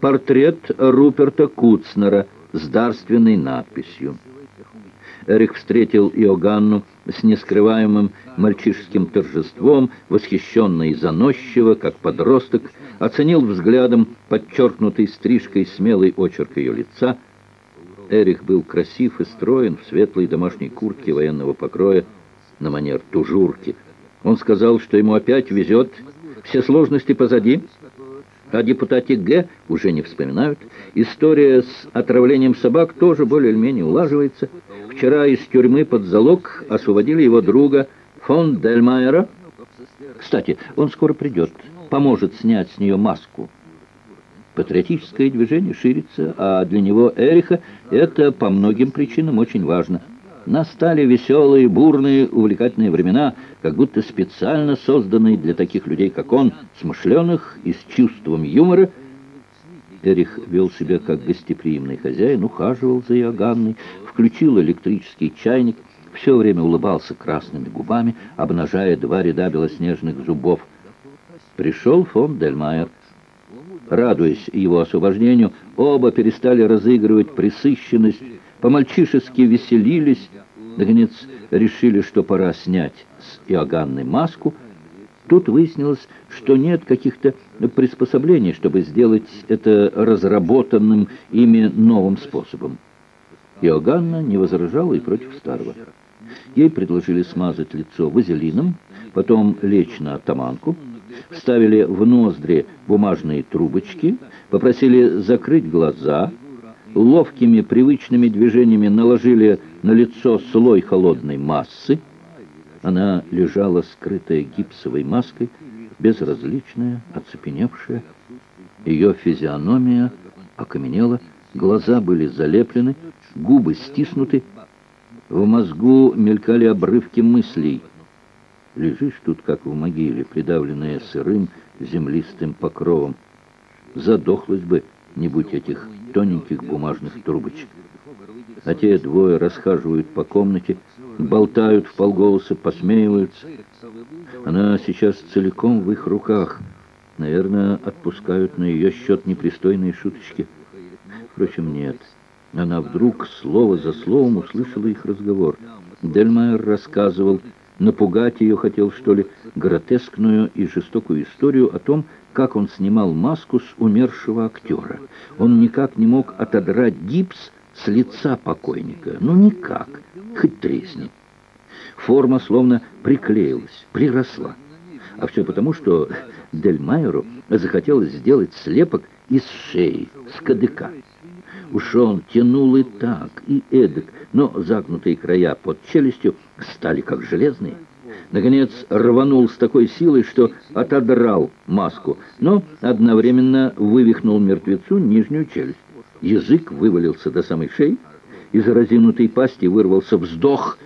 портрет Руперта Куцнера с дарственной надписью. Эрик встретил Иоганну с нескрываемым мальчишеским торжеством, восхищенно и заносчиво, как подросток, оценил взглядом подчеркнутой стрижкой смелый очерк ее лица. Эрих был красив и строен в светлой домашней куртке военного покроя на манер тужурки. Он сказал, что ему опять везет, все сложности позади, о депутате Г. уже не вспоминают. История с отравлением собак тоже более или менее улаживается. Вчера из тюрьмы под залог освободили его друга фон Дельмайера. Кстати, он скоро придет, поможет снять с нее маску. Патриотическое движение ширится, а для него Эриха это по многим причинам очень важно. Настали веселые, бурные, увлекательные времена, как будто специально созданные для таких людей, как он, смышленых и с чувством юмора. Эрих вел себя как гостеприимный хозяин, ухаживал за Иоганной, включил электрический чайник, все время улыбался красными губами, обнажая два ряда белоснежных зубов. Пришел фон Дельмайер. Радуясь его освобождению, оба перестали разыгрывать присыщенность, по-мальчишески веселились, наконец решили, что пора снять с Иоганны маску. Тут выяснилось, что нет каких-то приспособлений, чтобы сделать это разработанным ими новым способом. Иоганна не возражала и против старого. Ей предложили смазать лицо вазелином, потом лечь на таманку, вставили в ноздри бумажные трубочки, попросили закрыть глаза, ловкими привычными движениями наложили на лицо слой холодной массы. Она лежала скрытая гипсовой маской, безразличная, оцепеневшая. Ее физиономия окаменела, глаза были залеплены, губы стиснуты. В мозгу мелькали обрывки мыслей. Лежишь тут, как в могиле, придавленная сырым землистым покровом. Задохлась бы, не будь этих тоненьких бумажных трубочек. А те двое расхаживают по комнате, болтают в полголоса, посмеиваются. Она сейчас целиком в их руках. Наверное, отпускают на ее счет непристойные шуточки. Впрочем, нет. Она вдруг слово за словом услышала их разговор. Дельмайер рассказывал, напугать ее хотел, что ли, гротескную и жестокую историю о том, как он снимал маску с умершего актера. Он никак не мог отодрать гипс с лица покойника. Ну, никак, хоть тресни. Форма словно приклеилась, приросла. А все потому, что Дельмайеру захотелось сделать слепок из шеи, с кадыка. Он тянул и так, и эдак, но загнутые края под челюстью стали как железные. Наконец рванул с такой силой, что отодрал маску, но одновременно вывихнул мертвецу нижнюю челюсть. Язык вывалился до самой шеи, из разинутой пасти вырвался вздох.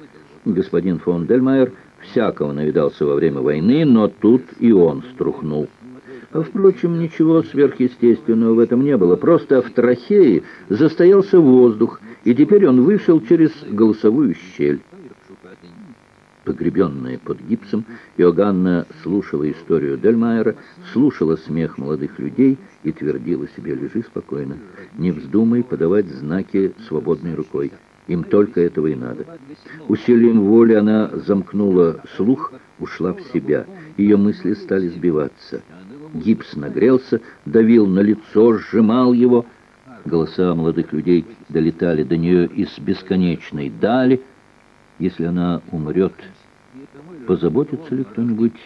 Господин фон Дельмайер всякого навидался во время войны, но тут и он струхнул. А, впрочем, ничего сверхъестественного в этом не было. Просто в трахее застоялся воздух, и теперь он вышел через голосовую щель. Погребенная под гипсом, Иоганна слушала историю Дельмайера, слушала смех молодых людей и твердила себе «Лежи спокойно, не вздумай подавать знаки свободной рукой». Им только этого и надо. Усилием воли она замкнула слух, ушла в себя. Ее мысли стали сбиваться. Гипс нагрелся, давил на лицо, сжимал его. Голоса молодых людей долетали до нее из бесконечной дали. Если она умрет, позаботится ли кто-нибудь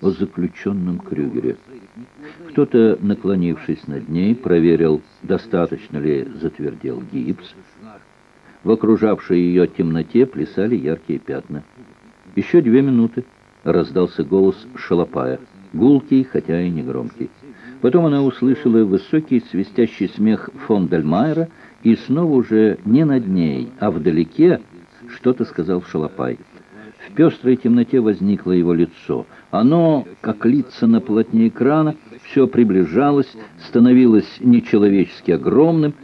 о заключенном Крюгере? Кто-то, наклонившись над ней, проверил, достаточно ли затвердел гипс. В окружавшей ее темноте плясали яркие пятна. Еще две минуты раздался голос Шалопая, гулкий, хотя и негромкий. Потом она услышала высокий свистящий смех фон Дельмайера, и снова уже не над ней, а вдалеке что-то сказал Шалопай. В пестрой темноте возникло его лицо. Оно, как лица на полотне экрана, все приближалось, становилось нечеловечески огромным,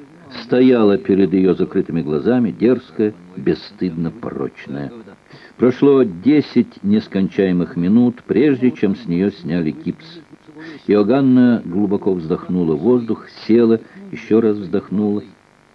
стояло перед ее закрытыми глазами, дерзкое, бесстыдно порочное. Прошло десять нескончаемых минут, прежде чем с нее сняли гипс. Иоганна глубоко вздохнула воздух, села, еще раз вздохнула